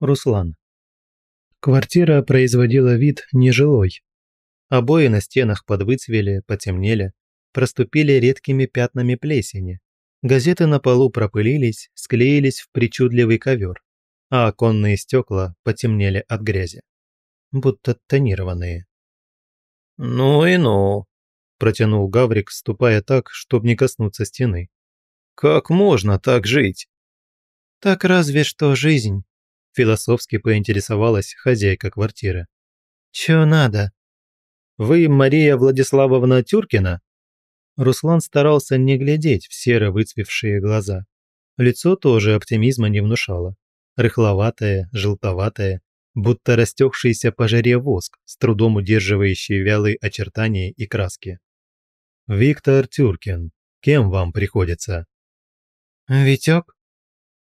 Руслан. Квартира производила вид нежилой. Обои на стенах подвыцвели, потемнели, проступили редкими пятнами плесени. Газеты на полу пропылились, склеились в причудливый ковер, а оконные стекла потемнели от грязи. Будто тонированные. «Ну и ну», – протянул Гаврик, ступая так, чтобы не коснуться стены. «Как можно так жить?» «Так разве что жизнь», Философски поинтересовалась хозяйка квартиры. «Чё надо?» «Вы Мария Владиславовна Тюркина?» Руслан старался не глядеть в серо выцвевшие глаза. Лицо тоже оптимизма не внушало. Рыхловатое, желтоватое, будто растекшийся по жаре воск, с трудом удерживающий вялые очертания и краски. «Виктор Тюркин, кем вам приходится?» «Витек?»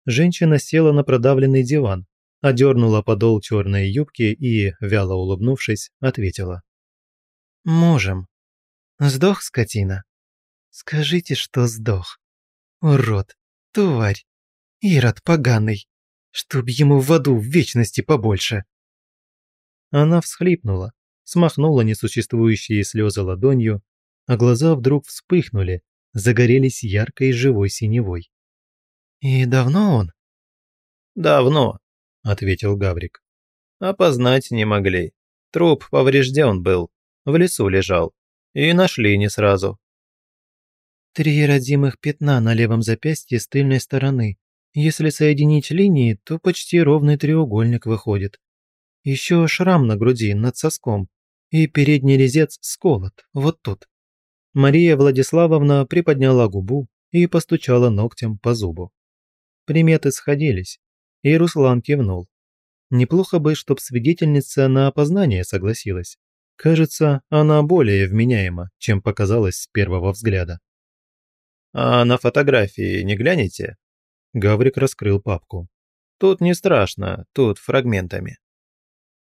Женщина села на продавленный диван, одернула подол черной юбки и, вяло улыбнувшись, ответила. «Можем. Сдох, скотина? Скажите, что сдох. Урод, тварь, ирод поганый, чтоб ему в аду в вечности побольше». Она всхлипнула, смахнула несуществующие слезы ладонью, а глаза вдруг вспыхнули, загорелись яркой живой синевой. «И давно он?» «Давно», ответил Гаврик. Опознать не могли. Труп поврежден был, в лесу лежал. И нашли не сразу. Три родимых пятна на левом запястье с тыльной стороны. Если соединить линии, то почти ровный треугольник выходит. Еще шрам на груди над соском. И передний резец сколот, вот тут. Мария Владиславовна приподняла губу и постучала ногтем по зубу. Приметы сходились и Руслан кивнул. Неплохо бы, чтоб свидетельница на опознание согласилась. Кажется, она более вменяема, чем показалось с первого взгляда. «А на фотографии не глянете?» Гаврик раскрыл папку. «Тут не страшно, тут фрагментами».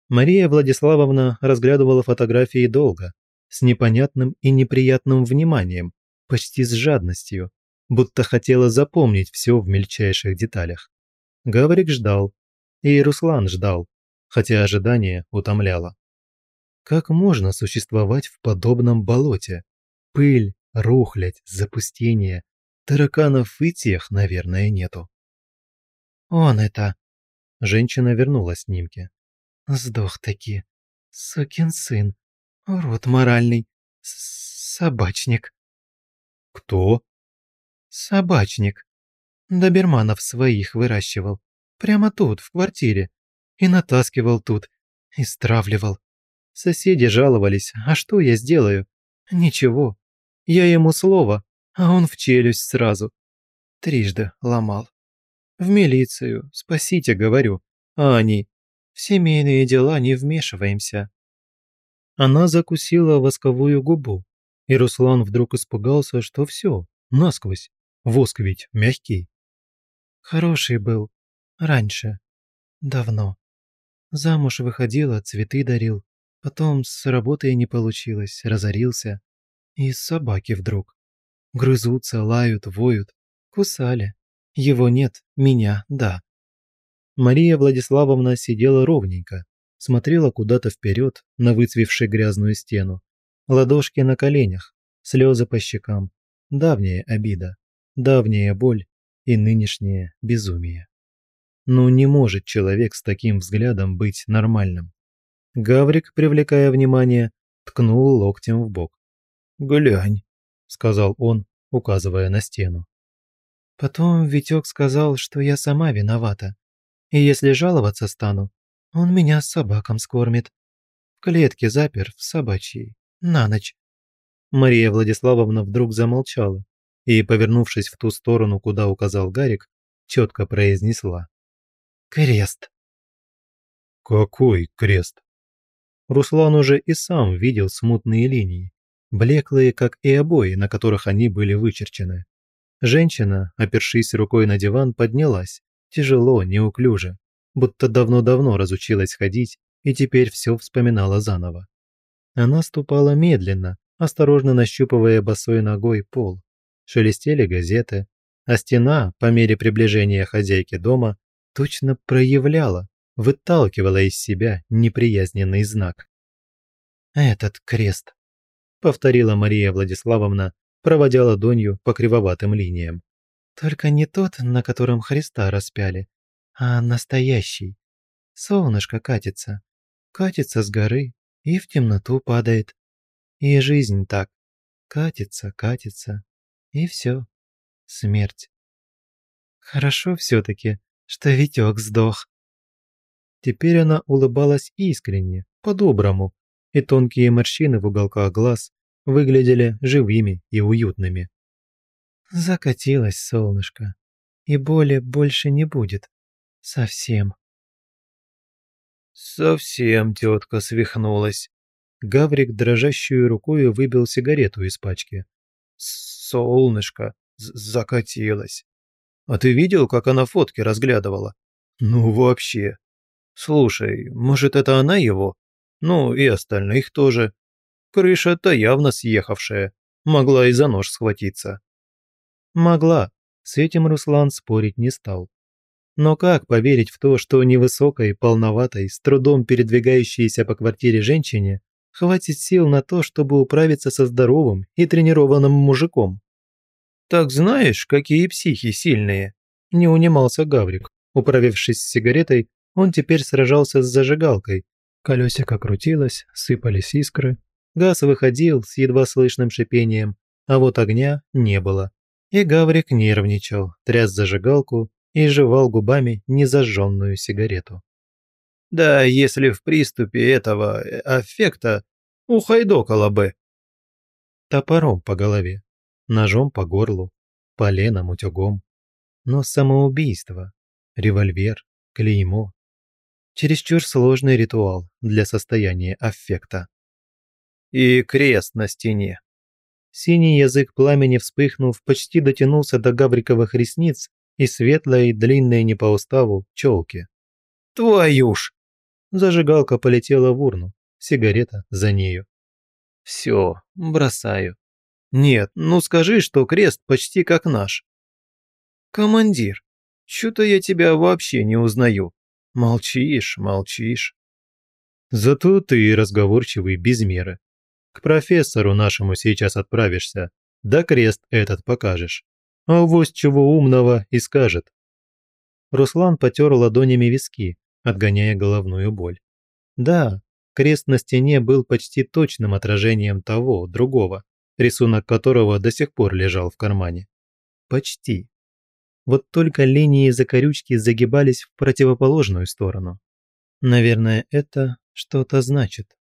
Мария Владиславовна разглядывала фотографии долго, с непонятным и неприятным вниманием, почти с жадностью, будто хотела запомнить все в мельчайших деталях. Гаврик ждал. И Руслан ждал, хотя ожидание утомляло. Как можно существовать в подобном болоте? Пыль, рухлядь, запустение. Тараканов и тех, наверное, нету. «Он это...» Женщина вернула снимки. «Сдох таки. Сукин сын. Урод моральный. -с Собачник». «Кто?» «Собачник. Доберманов своих выращивал. Прямо тут, в квартире. И натаскивал тут. И стравливал. Соседи жаловались. А что я сделаю? Ничего. Я ему слово, а он в челюсть сразу. Трижды ломал. В милицию, спасите, говорю. А они, в семейные дела не вмешиваемся. Она закусила восковую губу, и Руслан вдруг испугался, что все, насквозь. Воск ведь мягкий. Хороший был. Раньше. Давно. Замуж выходила, цветы дарил. Потом с работой не получилось, разорился. И собаки вдруг. Грызутся, лают, воют. Кусали. Его нет, меня – да. Мария Владиславовна сидела ровненько, смотрела куда-то вперед на выцвевшую грязную стену. Ладошки на коленях, слезы по щекам. Давняя обида, давняя боль и нынешнее безумие. Ну не может человек с таким взглядом быть нормальным. Гаврик, привлекая внимание, ткнул локтем в бок. «Глянь», — сказал он, указывая на стену. Потом Витек сказал, что я сама виновата. И если жаловаться стану, он меня с собаком скормит. В клетке запер в собачьей, на ночь. Мария Владиславовна вдруг замолчала, и, повернувшись в ту сторону, куда указал Гарик, четко произнесла. «Крест!» «Какой крест?» Руслан уже и сам видел смутные линии, блеклые, как и обои, на которых они были вычерчены. Женщина, опершись рукой на диван, поднялась, тяжело, неуклюже, будто давно-давно разучилась ходить и теперь все вспоминала заново. Она ступала медленно, осторожно нащупывая босой ногой пол, шелестели газеты, а стена, по мере приближения хозяйки дома, точно проявляла, выталкивала из себя неприязненный знак. «Этот крест», — повторила Мария Владиславовна, проводя ладонью по кривоватым линиям. «Только не тот, на котором Христа распяли, а настоящий. Солнышко катится, катится с горы и в темноту падает. И жизнь так, катится, катится, и все. Смерть. Хорошо все-таки, что Витек сдох. Теперь она улыбалась искренне, по-доброму, и тонкие морщины в уголках глаз выглядели живыми и уютными. Закатилось солнышко, и боли больше не будет. Совсем. Совсем тетка свихнулась. Гаврик дрожащую рукой выбил сигарету из пачки солнышко, закатилась. А ты видел, как она фотки разглядывала? Ну, вообще. Слушай, может, это она его? Ну, и остальных тоже. Крыша-то явно съехавшая. Могла и за нож схватиться. Могла. С этим Руслан спорить не стал. Но как поверить в то, что невысокой, полноватой, с трудом передвигающейся по квартире женщине хватит сил на то, чтобы управиться со здоровым и тренированным мужиком. «Так знаешь, какие психи сильные!» – не унимался Гаврик. Управившись с сигаретой, он теперь сражался с зажигалкой. Колесико крутилось, сыпались искры. Газ выходил с едва слышным шипением, а вот огня не было. И Гаврик нервничал, тряс зажигалку и жевал губами незажженную сигарету. Да если в приступе этого э, аффекта ухайдокало бы. Топором по голове, ножом по горлу, поленом утюгом. Но самоубийство, револьвер, клеймо. Чересчур сложный ритуал для состояния аффекта. И крест на стене. Синий язык пламени вспыхнув, почти дотянулся до гавриковых ресниц и светлой, длинной не по уставу, челки. «Твою ж!» Зажигалка полетела в урну, сигарета за нею. Все, бросаю. Нет, ну скажи, что крест почти как наш. Командир, что-то я тебя вообще не узнаю. Молчишь, молчишь. Зато ты разговорчивый без меры. К профессору нашему сейчас отправишься, да крест этот покажешь. А вось чего умного и скажет. Руслан потер ладонями виски, отгоняя головную боль. Да, крест на стене был почти точным отражением того, другого, рисунок которого до сих пор лежал в кармане. Почти. Вот только линии закорючки загибались в противоположную сторону. Наверное, это что-то значит.